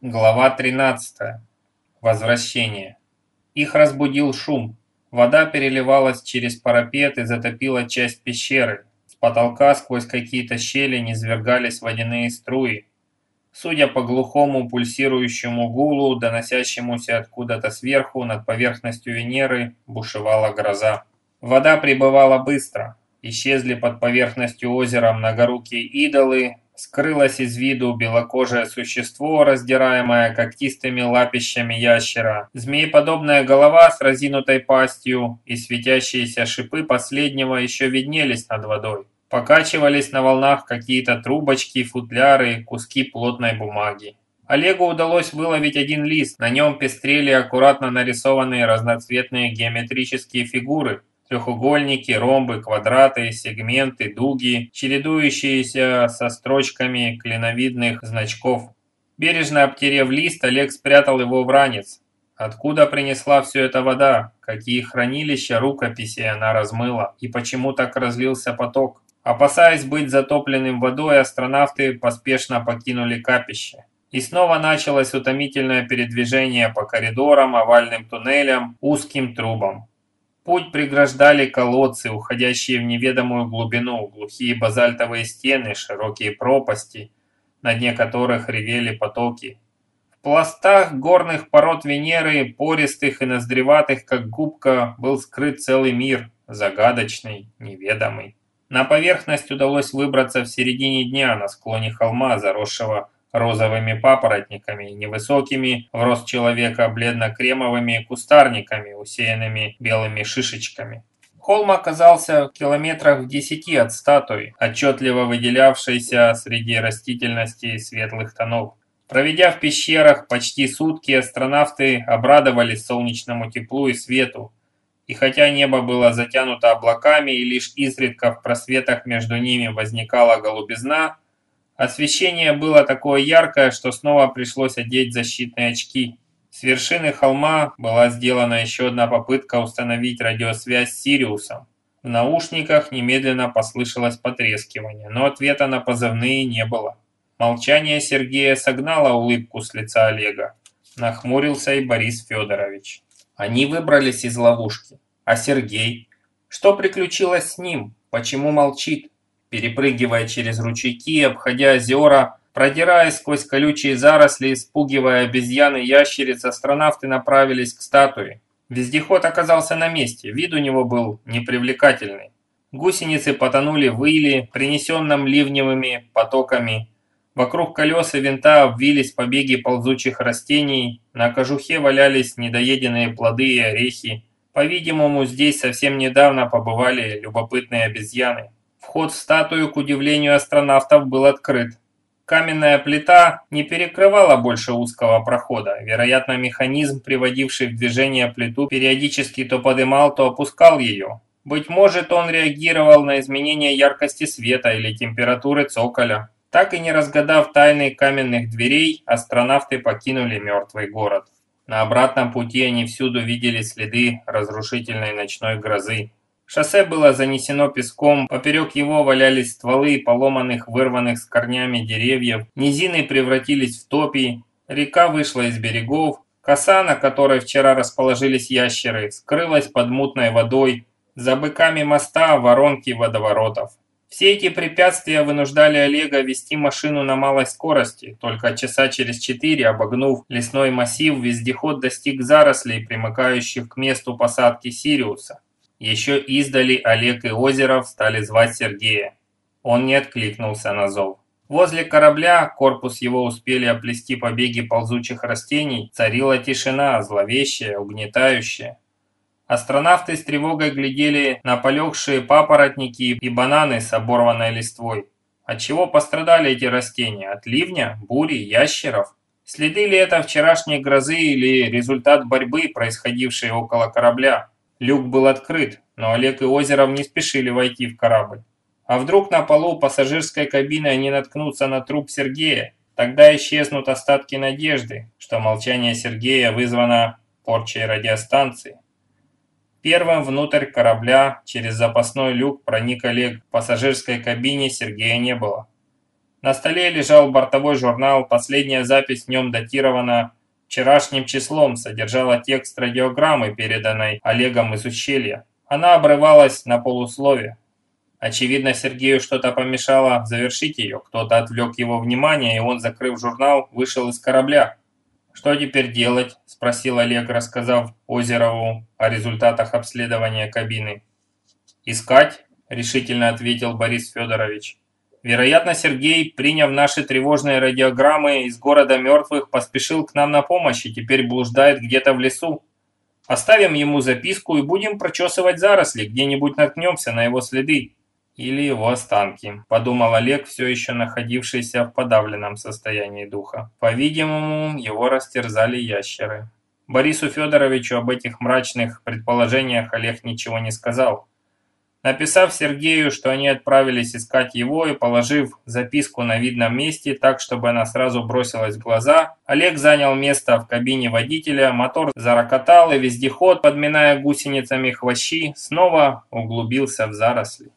Глава 13. Возвращение. Их разбудил шум. Вода переливалась через парапет и затопила часть пещеры. С потолка сквозь какие-то щели низвергались водяные струи. Судя по глухому пульсирующему гулу, доносящемуся откуда-то сверху, над поверхностью Венеры бушевала гроза. Вода прибывала быстро. Исчезли под поверхностью озера многорукие идолы, скрылось из виду белокожее существо, раздираемое когтистыми лапищами ящера, змееподобная голова с разинутой пастью и светящиеся шипы последнего еще виднелись над водой. Покачивались на волнах какие-то трубочки, футляры, куски плотной бумаги. Олегу удалось выловить один лист, на нем пестрели аккуратно нарисованные разноцветные геометрические фигуры, Трехугольники, ромбы, квадраты, сегменты, дуги, чередующиеся со строчками клиновидных значков. Бережно обтерев лист, Олег спрятал его в ранец. Откуда принесла все это вода? Какие хранилища рукописи она размыла? И почему так разлился поток? Опасаясь быть затопленным водой, астронавты поспешно покинули капище. И снова началось утомительное передвижение по коридорам, овальным туннелям, узким трубам. Путь преграждали колодцы, уходящие в неведомую глубину, глухие базальтовые стены, широкие пропасти, на дне которых ревели потоки. В пластах горных пород Венеры, пористых и ноздреватых, как губка, был скрыт целый мир, загадочный, неведомый. На поверхность удалось выбраться в середине дня на склоне холма, заросшего розовыми папоротниками невысокими в рост человека бледно-кремовыми кустарниками, усеянными белыми шишечками. Холм оказался в километрах в десяти от статуи, отчетливо выделявшейся среди растительности светлых тонов. Проведя в пещерах почти сутки, астронавты обрадовались солнечному теплу и свету. И хотя небо было затянуто облаками и лишь изредка в просветах между ними возникала голубизна, Освещение было такое яркое, что снова пришлось одеть защитные очки. С вершины холма была сделана еще одна попытка установить радиосвязь с Сириусом. В наушниках немедленно послышалось потрескивание, но ответа на позывные не было. Молчание Сергея согнало улыбку с лица Олега. Нахмурился и Борис Федорович. Они выбрались из ловушки. А Сергей? Что приключилось с ним? Почему молчит? Перепрыгивая через ручейки, обходя озера, продираясь сквозь колючие заросли, испугивая обезьяны и ящериц, астронавты направились к статуе. Вездеход оказался на месте, вид у него был непривлекательный. Гусеницы потонули в иле, принесенном ливневыми потоками. Вокруг колес и винта обвились побеги ползучих растений, на кожухе валялись недоеденные плоды и орехи. По-видимому, здесь совсем недавно побывали любопытные обезьяны. Вход в статую, к удивлению астронавтов, был открыт. Каменная плита не перекрывала больше узкого прохода. Вероятно, механизм, приводивший в движение плиту, периодически то подымал, то опускал ее. Быть может, он реагировал на изменение яркости света или температуры цоколя. Так и не разгадав тайны каменных дверей, астронавты покинули мертвый город. На обратном пути они всюду видели следы разрушительной ночной грозы. Шоссе было занесено песком, поперек его валялись стволы поломанных, вырванных с корнями деревьев, низины превратились в топи, река вышла из берегов, коса, на которой вчера расположились ящеры, скрылась под мутной водой, за быками моста воронки водоворотов. Все эти препятствия вынуждали Олега вести машину на малой скорости, только часа через четыре, обогнув лесной массив, вездеход достиг зарослей, примыкающих к месту посадки Сириуса. Еще издали Олег и Озеров стали звать Сергея. Он не откликнулся на зов. Возле корабля, корпус его успели оплести побеги ползучих растений, царила тишина, зловещая, угнетающая. Астронавты с тревогой глядели на полегшие папоротники и бананы с оборванной листвой. От чего пострадали эти растения? От ливня, бури, ящеров? Следы ли это вчерашней грозы или результат борьбы, происходившей около корабля? Люк был открыт, но Олег и Озеров не спешили войти в корабль. А вдруг на полу пассажирской кабины они наткнутся на труп Сергея? Тогда исчезнут остатки надежды, что молчание Сергея вызвано порчей радиостанции. Первым внутрь корабля через запасной люк проник Олег. В пассажирской кабине Сергея не было. На столе лежал бортовой журнал, последняя запись в нем датирована вчерашним числом, содержала текст радиограммы, переданной Олегом из ущелья. Она обрывалась на полуслове. Очевидно, Сергею что-то помешало завершить ее. Кто-то отвлек его внимание, и он, закрыв журнал, вышел из корабля. «Что теперь делать?» – спросил Олег, рассказав Озерову о результатах обследования кабины. «Искать?» – решительно ответил Борис Федорович. «Вероятно, Сергей, приняв наши тревожные радиограммы из города мертвых, поспешил к нам на помощь и теперь блуждает где-то в лесу. Оставим ему записку и будем прочесывать заросли, где-нибудь наткнемся на его следы или его останки, подумал Олег, все еще находившийся в подавленном состоянии духа. По-видимому, его растерзали ящеры. Борису Федоровичу об этих мрачных предположениях Олег ничего не сказал. Написав Сергею, что они отправились искать его и положив записку на видном месте так, чтобы она сразу бросилась в глаза, Олег занял место в кабине водителя, мотор зарокотал и вездеход, подминая гусеницами хвощи, снова углубился в заросли.